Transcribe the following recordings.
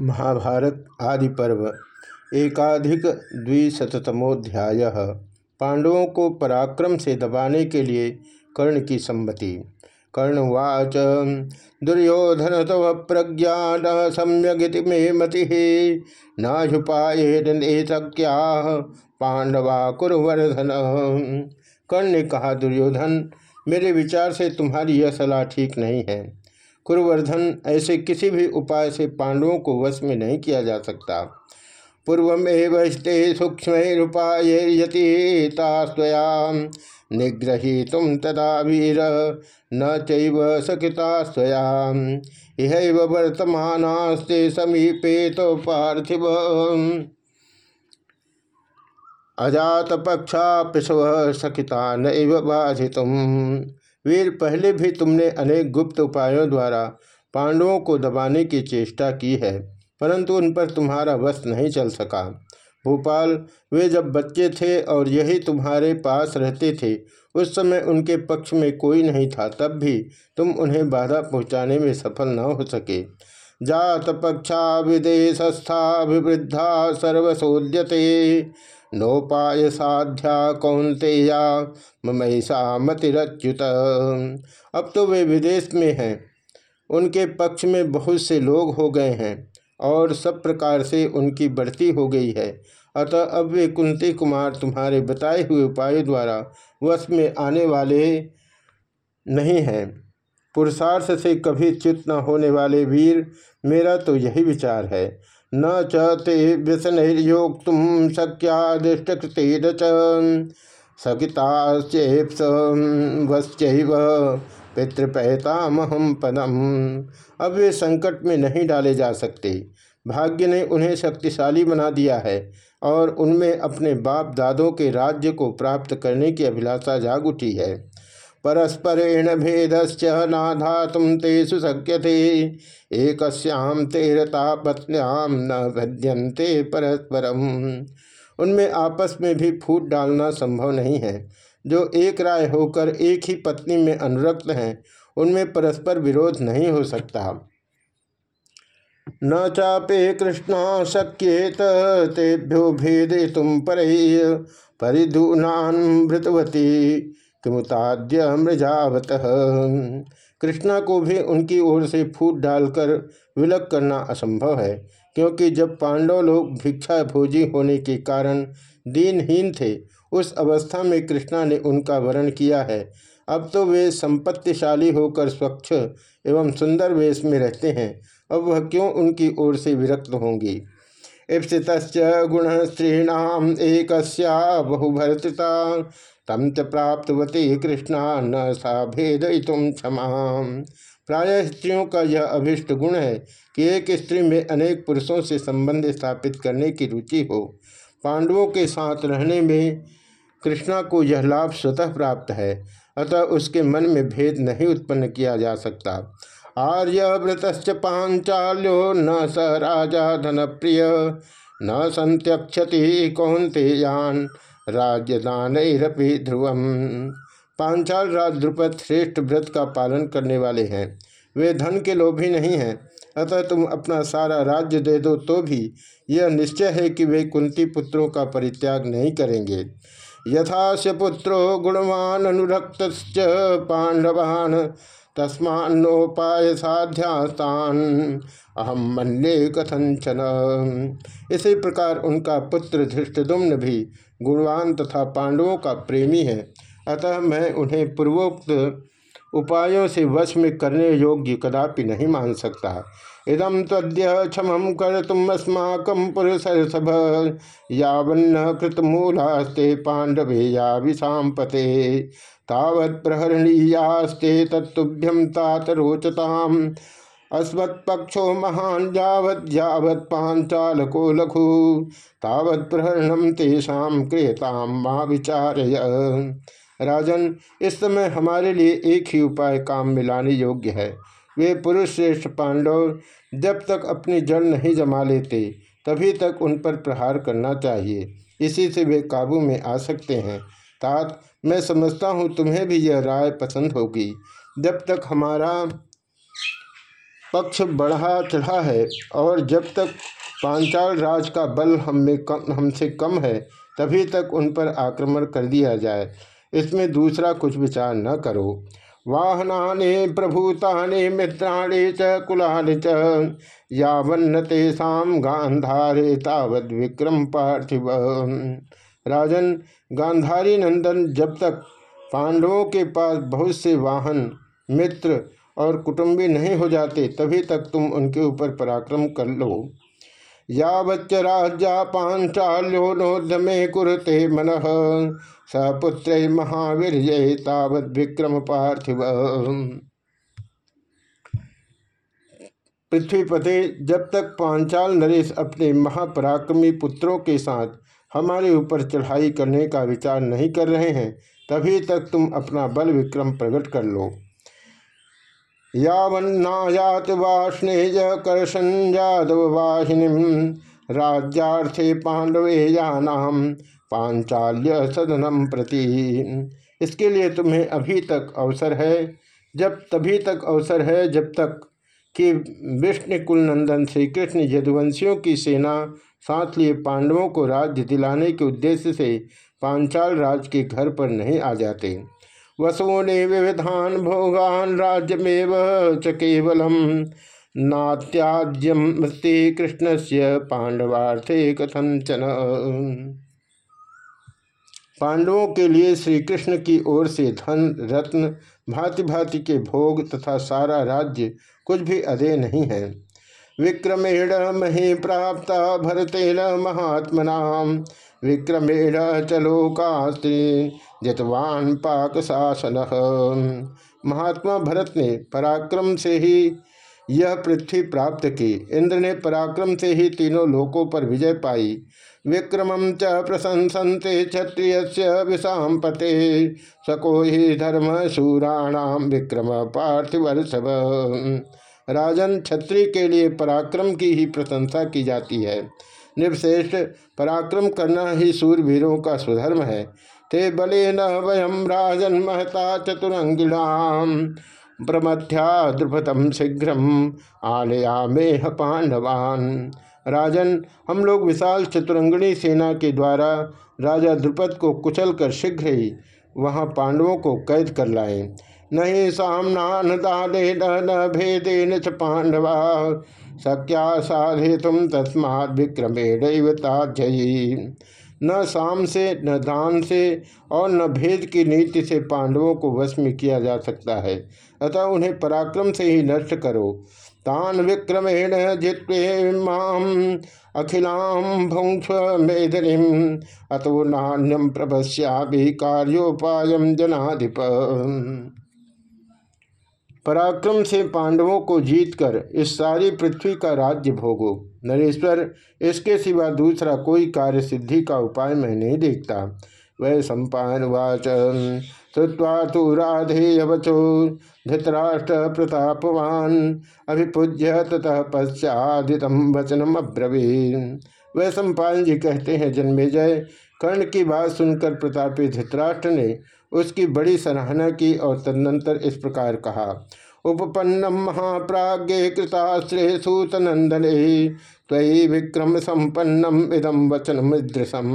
महाभारत आदि पर्व, एकाधिक द्विशतमोध्याय पांडवों को पराक्रम से दबाने के लिए कर्ण की सम्मति। कर्णवाच दुर्योधन तव प्रज्ञा न सम्यगति मे मति शक्या पांडवा कुरवर्धन। कर्ण ने कहा, दुर्योधन, मेरे विचार से तुम्हारी यह सलाह ठीक नहीं है। कुरवर्धन ऐसे किसी भी उपाय से पांडवों को वश में नहीं किया जा सकता। पूर्वमेव स्ते सूक्ष्मपायतितास्तया निग्रही तुम तदा वीर न चैव सकिता स्वया। इह वर्तमानास्ते समीपे तो पार्थिव। अजात पक्षा पृषव सकिता नैव वीर, पहले भी तुमने अनेक गुप्त उपायों द्वारा पांडवों को दबाने की चेष्टा की है, परंतु उन पर तुम्हारा वश नहीं चल सका। भोपाल, वे जब बच्चे थे और यही तुम्हारे पास रहते थे, उस समय उनके पक्ष में कोई नहीं था, तब भी तुम उन्हें बाधा पहुँचाने में सफल न हो सके। जात पक्षा विदेशस्था विवृद्धा सर्वसोद्यते नोपाय साध्या कौंतेया ममैसा मतिरच्युत। अब तो वे विदेश में हैं। उनके पक्ष में बहुत से लोग हो गए हैं और सब प्रकार से उनकी बढ़ती हो गई है। अतः अब वे कुंती कुमार तुम्हारे बताए हुए उपायों द्वारा वश में आने वाले नहीं हैं। पुरुषार्थ से कभी च्युत न होने वाले वीर, मेरा तो यही विचार है। न चे तुम शक्यादिष्टकृतेर सगिताश्चेप्स वश्चैव पितृपहतामहम पदम। अब वे संकट में नहीं डाले जा सकते। भाग्य ने उन्हें शक्तिशाली बना दिया है और उनमें अपने बाप दादों के राज्य को प्राप्त करने की अभिलाषा जाग उठी है। परस्परेण भेदश्च नाधा तुम तेषु थे एक तेरता पत्न्याम न भद्यंते परस्परम। उनमें आपस में भी फूट डालना संभव नहीं है। जो एक राय होकर एक ही पत्नी में अनुरक्त हैं, उनमें परस्पर विरोध नहीं हो सकता। न चापे कृष्णा शक्येत, तेभ्यो भेदे तुम पर। परिधूनावती किमुताद्य मृजावत। कृष्णा को भी उनकी ओर से फूट डालकर विलक करना असंभव है, क्योंकि जब पांडव लोग भिक्षा भोजी होने के कारण दीनहीन थे, उस अवस्था में कृष्णा ने उनका वर्ण किया है। अब तो वे संपत्तिशाली होकर स्वच्छ एवं सुंदर वेश में रहते हैं, अब वह क्यों उनकी ओर से विरक्त होंगी? ईप्सित गुण स्त्रीणाम एक बहुभर्ता तम च प्राप्तवती कृष्णा न सा भेद तुम क्षमा प्राय स्त्रियों का यह अभिष्ट गुण है कि एक स्त्री में अनेक पुरुषों से संबंध स्थापित करने की रुचि हो। पांडवों के साथ रहने में कृष्णा को यह लाभ स्वतः प्राप्त है, अतः उसके मन में भेद नहीं उत्पन्न किया जा सकता। आर्यव्रत पांचाल्यो न स राजा धन प्रिय न संत्यक्षति कौंतेयान राज्यदान ध्रुवम। पांचाल राज द्रुपद श्रेष्ठ व्रत का पालन करने वाले हैं। वे धन के लोभी नहीं हैं। अतः तुम अपना सारा राज्य दे दो तो भी यह निश्चय है कि वे कुंती पुत्रों का परित्याग नहीं करेंगे। यथा से पुत्रो गुणवान अनुरक्त पांडवान तस्मान्नोपाय साध्यास्तान अहम मन्ये कथंचन इसी प्रकार उनका पुत्र धृष्टदुम्न भी गुणवान तथा पांडवों का प्रेमी है। अतः मैं उन्हें पूर्वोक्त उपायों से वश में करने योग्य कदापि नहीं मान सकता। इदम तद्य क्षम कर तुम अस्माक पुरुषभ यावन्न कृतमूलास्ते पांडवे या विषाम पते तावत प्रहरणीयास्ते तत्भ्यम तात रोचताम। अस्मत्पक्षो महान जावत जावत पांचालको लघु तावत प्रहरणम तेषाम क्रियताम माँ विचारय। राजन, इस समय हमारे लिए एक ही उपाय काम में लाने योग्य है। वे पुरुष श्रेष्ठ पांडव जब तक अपनी जड़ नहीं जमा लेते, तभी तक उन पर प्रहार करना चाहिए। इसी से वे काबू में आ सकते हैं। तात, मैं समझता हूँ तुम्हें भी यह राय पसंद होगी। जब तक हमारा पक्ष बढ़ा चढ़ा है और जब तक पांचाल राज का बल हम में कम, हमसे कम है, तभी तक उन पर आक्रमण कर दिया जाए। इसमें दूसरा कुछ विचार न करो। वाहनानि, प्रभूतानि, मित्राणि च, कुलानि च यावन्न तेषाम गांधारे तावत विक्रम पार्थिव। राजन गांधारी नंदन, जब तक पांडवों के पास बहुत से वाहन, मित्र और कुटुंबी नहीं हो जाते, तभी तक तुम उनके ऊपर पराक्रम कर लो। यावच्च राजा पांचाल्यो नोद्यमे कुरते मन सपुत्र महावीर तावत विक्रम पार्थिव। पृथ्वीपते, जब तक पांचाल नरेश अपने महापराक्रमी पुत्रों के साथ हमारे ऊपर चढ़ाई करने का विचार नहीं कर रहे हैं, तभी तक तुम अपना बल विक्रम प्रकट कर लो। यावन्नायात वाष्णेय कर्षण यादव वाहिनी राज्यार्थे पांडवे यानाम पांचाल्य सदनम प्रति। इसके लिए तुम्हें अभी तक अवसर है, जब तभी तक अवसर है, जब तक कि विष्णु कुलनंदन श्री कृष्ण यदुवंशियों की सेना साथ लिए पांडवों को राज्य दिलाने के उद्देश्य से पांचाल राज के घर पर नहीं आ जाते। वसूने विविधान भोगान राज्यमेव च केवलम नात्याज्यम कृष्ण से पांडवार्थे कथंचन पांडवों के लिए श्री कृष्ण की ओर से धन, रत्न भांति भांति के भोग तथा सारा राज्य कुछ भी अदय नहीं है। विक्रमेण मही प्राप्त भरतेन महात्मना विक्रमेण चलोकास्त्री जतवान पाक शासन महात्मा भरत ने पराक्रम से ही यह पृथ्वी प्राप्त की। इंद्र ने पराक्रम से ही तीनों लोकों पर विजय पाई। विक्रम च प्रशंसते क्षत्रिय विषाम पते सको ही धर्म शूराणाम विक्रम पार्थिवर्षभ राजन क्षत्रिय के लिए पराक्रम की ही प्रशंसा की जाती है। निर्वश्रेष्ठ पराक्रम करना ही सूरवीरों का स्वधर्म है। ते बले न वयम राजन महता चतुरंगिणाम। प्रमथ्या द्रुपदम शीघ्र आलया मेह पांडवान राजन, हम लोग विशाल चतुरंगणी सेना के द्वारा राजा द्रुपद को कुचल कर शीघ्र ही वहाँ पांडवों को कैद कर लाए। नहीं सामना न भेदे न पांडवा सक्या साधे तुम तस्मा विक्रमे दैवता जयी न साम से, न दान से और न भेद की नीति से पांडवों को वश में किया जा सकता है। अतः उन्हें पराक्रम से ही नष्ट करो। तान विक्रमेण जित्वे माम अखिलाम भुंक्ष मेदनीम अतो नान्यम प्रभस्या भी कार्योपायम जनाधिप। पराक्रम से पांडवों को जीतकर इस सारी पृथ्वी का राज्य भोगो। नरेश्वर, इसके सिवा दूसरा कोई कार्य सिद्धि का उपाय मैं नहीं देखता। वह सम्पान वाच। श्रुवा तो राधेय वचो धृतराष्ट्र प्रतापवान। अभिपूज्य ततः पश्चादितम वचनम अब्रवीन वह सम्पान जी कहते हैं, जन्मे जय। कर्ण की बात सुनकर प्रतापी धृतराष्ट्र ने उसकी बड़ी सराहना की और तदनंतर इस प्रकार कहा, उपपन्नम महाप्राज्ञे कृताश्रे सूतनंदने तयि विक्रम संपन्नम इदम वचन मृदृशम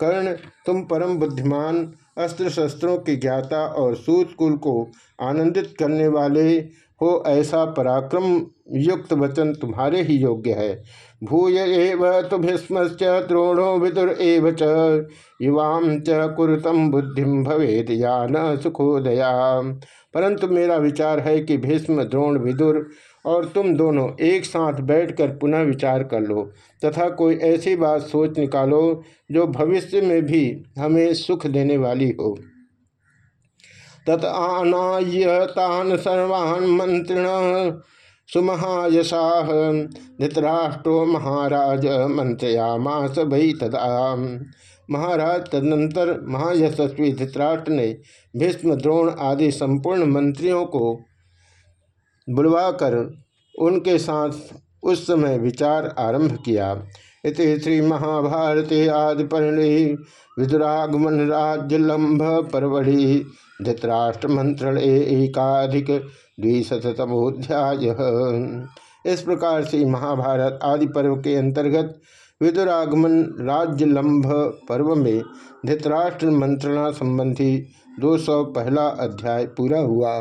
कर्ण, तुम परम बुद्धिमान अस्त्र शस्त्रों की ज्ञाता और सूतकुल को आनंदित करने वाले हो, ऐसा पराक्रम युक्त वचन तुम्हारे ही योग्य है। भूय एव तो भीष्म द्रोणो विदुर एव च। युवाम च कुरुतम बुद्धि भवेद या न सुखोदया। परंतु मेरा विचार है कि भीष्म, द्रोण, विदुर और तुम दोनों एक साथ बैठकर पुनः विचार कर लो, तथा कोई ऐसी बात सोच निकालो जो भविष्य में भी हमें सुख देने वाली हो। तत आनाय तान सर्वान् मंत्रिण सुमहायशा धृतराष्ट्रो महाराज मंत्रयामास भई तदा। महाराज तदनंतर महायशस्वी धृतराष्ट्र ने भीष्म, द्रोण आदि संपूर्ण मंत्रियों को बुलवाकर उनके साथ उस समय विचार आरंभ किया। इस श्री महाभारती आदि परिणी विदुरागमन राज्य लंभ परवड़ी धृतराष्ट्र मंत्रण एकाधिक द्विशतमोध्याय इस प्रकार से महाभारत आदि पर्व के अंतर्गत विदुरागमन राज्यलंभ पर्व में धृतराष्ट्र मंत्रणा संबंधी दो सौ पहला अध्याय पूरा हुआ।